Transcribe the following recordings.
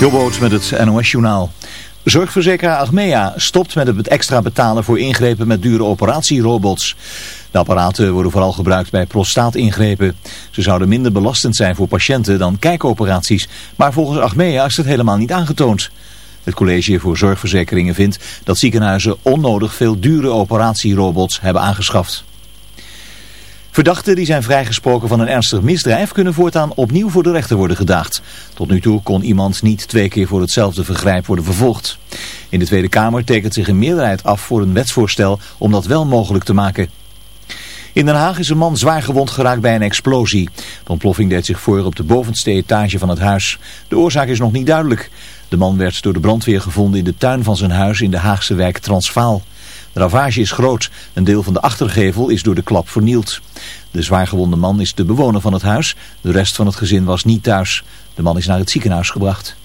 Jobboot met het NOS-journaal. Zorgverzekeraar Achmea stopt met het extra betalen voor ingrepen met dure operatierobots. De apparaten worden vooral gebruikt bij prostaatingrepen. Ze zouden minder belastend zijn voor patiënten dan kijkoperaties, maar volgens Achmea is het helemaal niet aangetoond. Het college voor zorgverzekeringen vindt dat ziekenhuizen onnodig veel dure operatierobots hebben aangeschaft. Verdachten die zijn vrijgesproken van een ernstig misdrijf kunnen voortaan opnieuw voor de rechter worden gedaagd. Tot nu toe kon iemand niet twee keer voor hetzelfde vergrijp worden vervolgd. In de Tweede Kamer tekent zich een meerderheid af voor een wetsvoorstel om dat wel mogelijk te maken. In Den Haag is een man zwaar gewond geraakt bij een explosie. De ontploffing deed zich voor op de bovenste etage van het huis. De oorzaak is nog niet duidelijk. De man werd door de brandweer gevonden in de tuin van zijn huis in de Haagse wijk Transvaal. De ravage is groot. Een deel van de achtergevel is door de klap vernield. De zwaargewonde man is de bewoner van het huis. De rest van het gezin was niet thuis. De man is naar het ziekenhuis gebracht.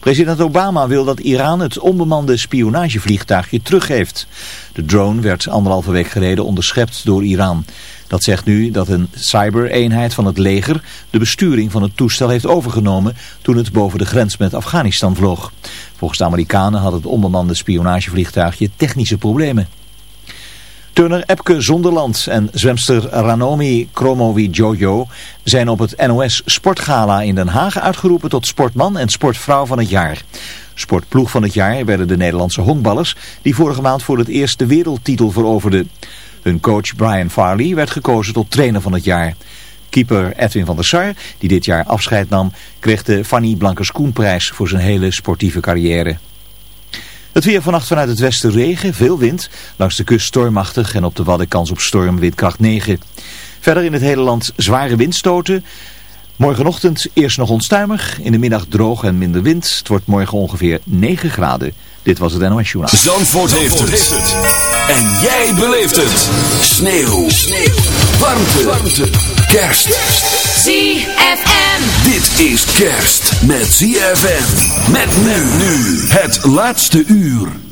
President Obama wil dat Iran het onbemande spionagevliegtuigje teruggeeft. De drone werd anderhalve week geleden onderschept door Iran. Dat zegt nu dat een cybereenheid van het leger de besturing van het toestel heeft overgenomen toen het boven de grens met Afghanistan vloog. Volgens de Amerikanen had het onbemande spionagevliegtuigje technische problemen. Turner Epke Zonderland en zwemster Ranomi Kromowi Jojo zijn op het NOS Sportgala in Den Haag uitgeroepen tot sportman en sportvrouw van het jaar. Sportploeg van het jaar werden de Nederlandse honkballers die vorige maand voor het eerst de wereldtitel veroverden. Hun coach Brian Farley werd gekozen tot trainer van het jaar. Keeper Edwin van der Sar, die dit jaar afscheid nam, kreeg de Fanny Blankers-Koenprijs voor zijn hele sportieve carrière. Het weer vannacht vanuit het westen regen, veel wind. Langs de kust stormachtig en op de Wadden kans op storm windkracht 9. Verder in het hele land zware windstoten. Morgenochtend eerst nog onstuimig, in de middag droog en minder wind. Het wordt morgen ongeveer 9 graden. Dit was het NOS Journaal. Zandvoort, heeft, het. En jij beleeft het. Sneeuw. Sneeuw. Warmte. Warmte. Kerst. ZFM. Dit is kerst met ZFM. Met men nu. Het laatste uur.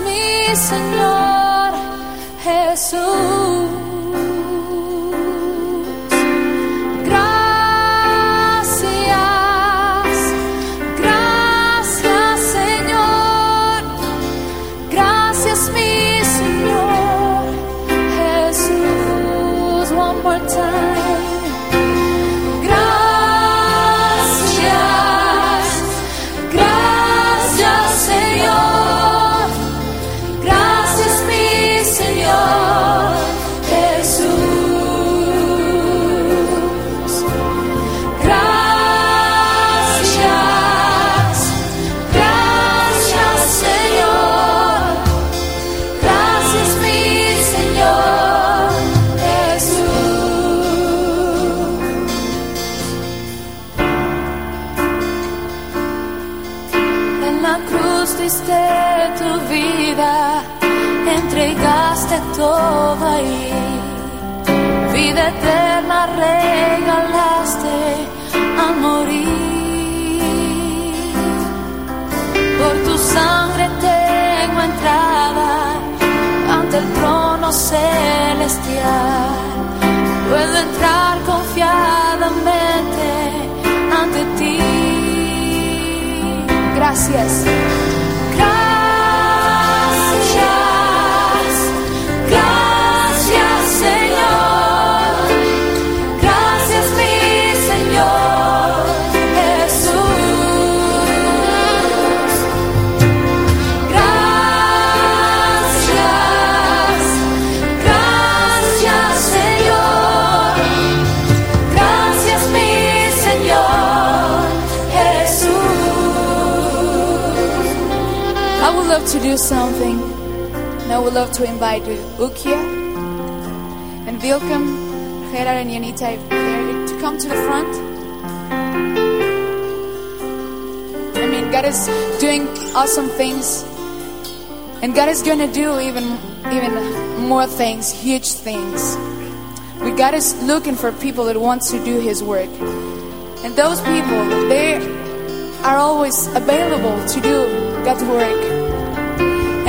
Mi Señor Jesús. Gracias. Something. And I would love to invite Ukia and Vilcom, Gerard and Yanita to come to the front. I mean, God is doing awesome things. And God is going to do even even more things, huge things. But God is looking for people that want to do His work. And those people, they are always available to do God's work.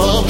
Jerusalem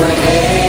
forever.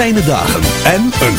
Fijne dagen en een